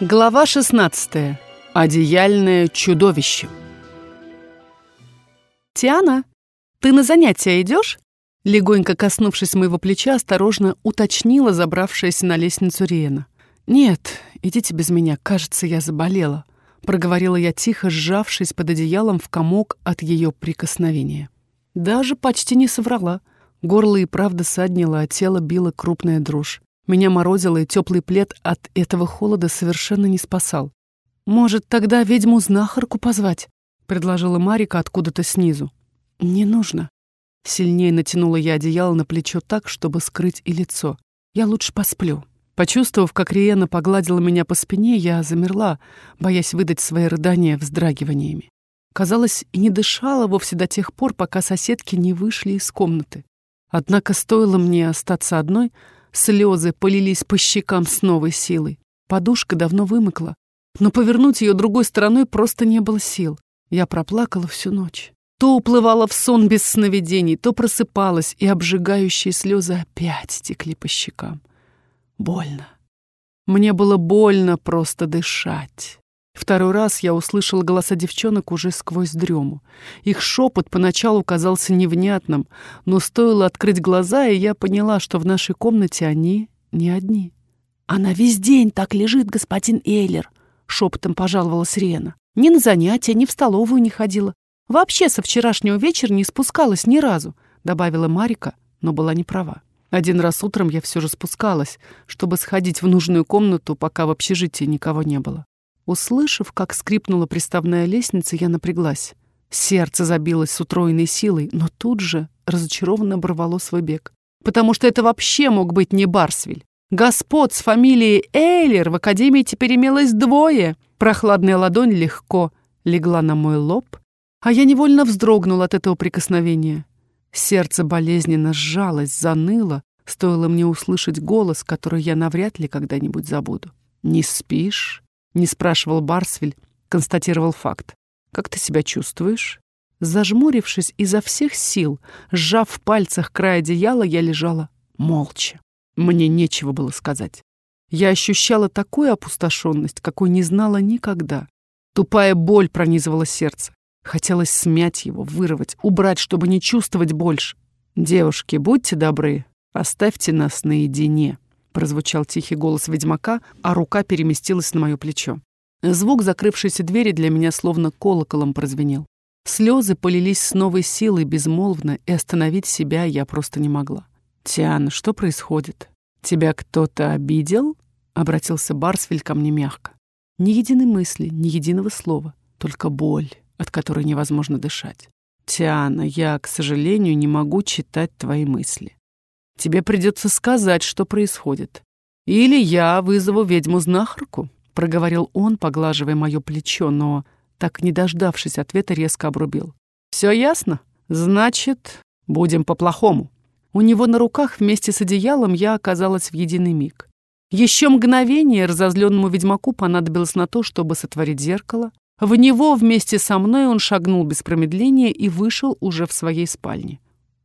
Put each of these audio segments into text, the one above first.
Глава 16. Одеяльное чудовище. «Тиана, ты на занятия идешь?» Легонько коснувшись моего плеча, осторожно уточнила забравшаяся на лестницу Риена. «Нет, идите без меня, кажется, я заболела», — проговорила я тихо, сжавшись под одеялом в комок от ее прикосновения. Даже почти не соврала. Горло и правда саднило, а тело било крупная дрожь. Меня морозило, и теплый плед от этого холода совершенно не спасал. «Может, тогда ведьму-знахарку позвать?» — предложила Марика откуда-то снизу. «Не нужно». Сильнее натянула я одеяло на плечо так, чтобы скрыть и лицо. «Я лучше посплю». Почувствовав, как Риена погладила меня по спине, я замерла, боясь выдать свои рыдания вздрагиваниями. Казалось, и не дышала вовсе до тех пор, пока соседки не вышли из комнаты. Однако стоило мне остаться одной — Слезы полились по щекам с новой силой. Подушка давно вымыкла, но повернуть ее другой стороной просто не было сил. Я проплакала всю ночь. То уплывала в сон без сновидений, то просыпалась, и обжигающие слезы опять текли по щекам. Больно. Мне было больно просто дышать. Второй раз я услышала голоса девчонок уже сквозь дрему. Их шепот поначалу казался невнятным, но стоило открыть глаза, и я поняла, что в нашей комнате они не одни. «Она весь день так лежит, господин Эйлер», — шепотом пожаловалась Рена. «Ни на занятия, ни в столовую не ходила. Вообще со вчерашнего вечера не спускалась ни разу», — добавила Марика, но была не права. Один раз утром я все же спускалась, чтобы сходить в нужную комнату, пока в общежитии никого не было. Услышав, как скрипнула приставная лестница, я напряглась. Сердце забилось с утроенной силой, но тут же разочарованно оборвало свой бег. Потому что это вообще мог быть не Барсвиль. Господ с фамилией Эйлер в академии теперь имелось двое. Прохладная ладонь легко легла на мой лоб, а я невольно вздрогнул от этого прикосновения. Сердце болезненно сжалось, заныло, стоило мне услышать голос, который я навряд ли когда-нибудь забуду. «Не спишь?» Не спрашивал Барсвиль, констатировал факт. «Как ты себя чувствуешь?» Зажмурившись изо всех сил, сжав в пальцах край одеяла, я лежала молча. Мне нечего было сказать. Я ощущала такую опустошенность, какой не знала никогда. Тупая боль пронизывала сердце. Хотелось смять его, вырвать, убрать, чтобы не чувствовать больше. «Девушки, будьте добры, оставьте нас наедине», прозвучал тихий голос ведьмака, а рука переместилась на мое плечо. Звук закрывшейся двери для меня словно колоколом прозвенел. Слезы полились с новой силой безмолвно, и остановить себя я просто не могла. «Тиана, что происходит? Тебя кто-то обидел?» — обратился Барсвель ко мне мягко. Ни единой мысли, ни единого слова, только боль, от которой невозможно дышать. «Тиана, я, к сожалению, не могу читать твои мысли. Тебе придется сказать, что происходит. Или я вызову ведьму-знахарку», — проговорил он, поглаживая мое плечо, но, так не дождавшись ответа, резко обрубил. «Все ясно? Значит, будем по-плохому». У него на руках вместе с одеялом я оказалась в единый миг. Еще мгновение разозленному ведьмаку понадобилось на то, чтобы сотворить зеркало. В него вместе со мной он шагнул без промедления и вышел уже в своей спальне.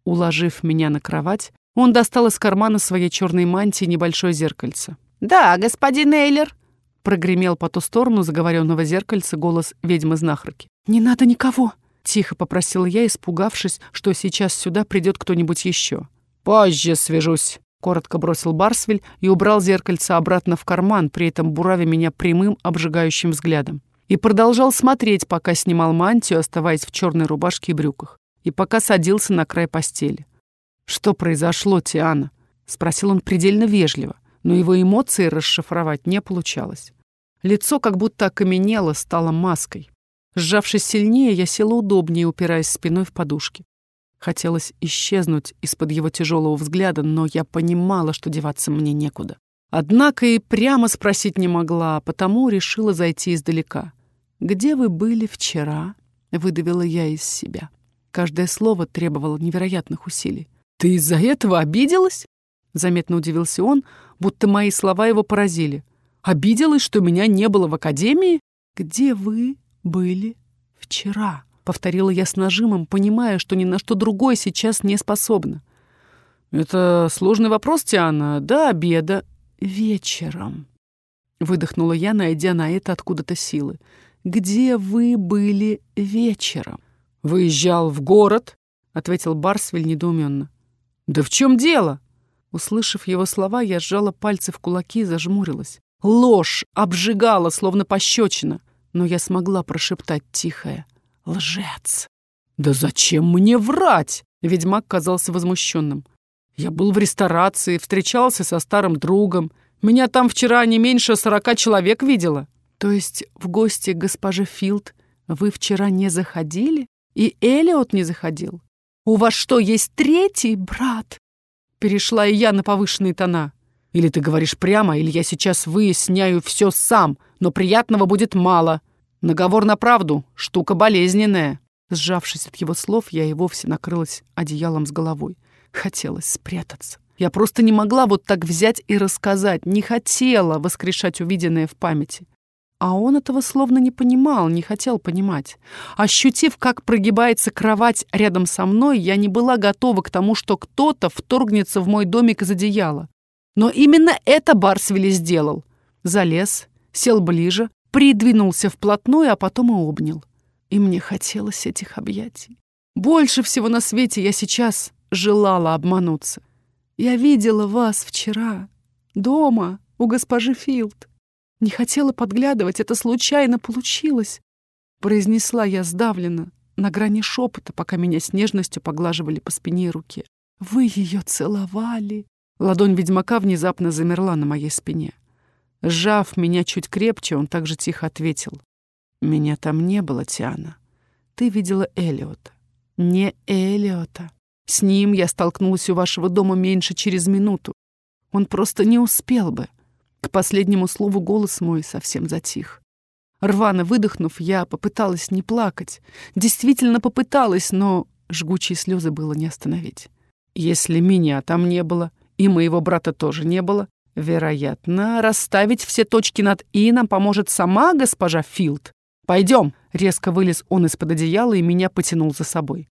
Уложив меня на кровать, он достал из кармана своей черной мантии небольшое зеркальце. «Да, господин Эйлер», — прогремел по ту сторону заговоренного зеркальца голос ведьмы-знахарки. «Не надо никого», — тихо попросила я, испугавшись, что сейчас сюда придет кто-нибудь еще. «Позже свяжусь», — коротко бросил Барсвель и убрал зеркальце обратно в карман, при этом буравя меня прямым, обжигающим взглядом. И продолжал смотреть, пока снимал мантию, оставаясь в черной рубашке и брюках, и пока садился на край постели. «Что произошло, Тиана?» — спросил он предельно вежливо, но его эмоции расшифровать не получалось. Лицо как будто окаменело, стало маской. Сжавшись сильнее, я села удобнее, упираясь спиной в подушки. Хотелось исчезнуть из-под его тяжелого взгляда, но я понимала, что деваться мне некуда. Однако и прямо спросить не могла, а потому решила зайти издалека. «Где вы были вчера?» — выдавила я из себя. Каждое слово требовало невероятных усилий. «Ты из-за этого обиделась?» Заметно удивился он, будто мои слова его поразили. «Обиделась, что меня не было в академии?» «Где вы были вчера?» Повторила я с нажимом, понимая, что ни на что другое сейчас не способна. «Это сложный вопрос, Тиана. До обеда. Вечером». выдохнула я, найдя на это откуда-то силы. «Где вы были вечером?» «Выезжал в город», — ответил Барсвель недоуменно. «Да в чем дело?» Услышав его слова, я сжала пальцы в кулаки и зажмурилась. Ложь обжигала, словно пощечина, но я смогла прошептать тихое «Лжец!» «Да зачем мне врать?» Ведьмак казался возмущенным. «Я был в ресторации, встречался со старым другом. Меня там вчера не меньше сорока человек видела». «То есть в гости к госпоже Филд вы вчера не заходили? И Элиот не заходил? У вас что, есть третий брат?» Перешла и я на повышенные тона. «Или ты говоришь прямо, или я сейчас выясняю все сам, но приятного будет мало. Наговор на правду — штука болезненная». Сжавшись от его слов, я и вовсе накрылась одеялом с головой. Хотелось спрятаться. Я просто не могла вот так взять и рассказать, не хотела воскрешать увиденное в памяти. А он этого словно не понимал, не хотел понимать. Ощутив, как прогибается кровать рядом со мной, я не была готова к тому, что кто-то вторгнется в мой домик из одеяла. Но именно это Барсвили сделал. Залез, сел ближе, придвинулся вплотную, а потом и обнял. И мне хотелось этих объятий. Больше всего на свете я сейчас желала обмануться. Я видела вас вчера, дома, у госпожи Филд. Не хотела подглядывать, это случайно получилось. Произнесла я сдавленно, на грани шепота, пока меня с нежностью поглаживали по спине и руке. Вы ее целовали. Ладонь ведьмака внезапно замерла на моей спине. Сжав меня чуть крепче, он также тихо ответил. «Меня там не было, Тиана. Ты видела Элиота». «Не Элиота. С ним я столкнулась у вашего дома меньше через минуту. Он просто не успел бы». К последнему слову голос мой совсем затих. Рвано выдохнув, я попыталась не плакать. Действительно попыталась, но жгучие слезы было не остановить. Если меня там не было, и моего брата тоже не было, вероятно, расставить все точки над «и» нам поможет сама госпожа Филд. «Пойдем!» — резко вылез он из-под одеяла и меня потянул за собой.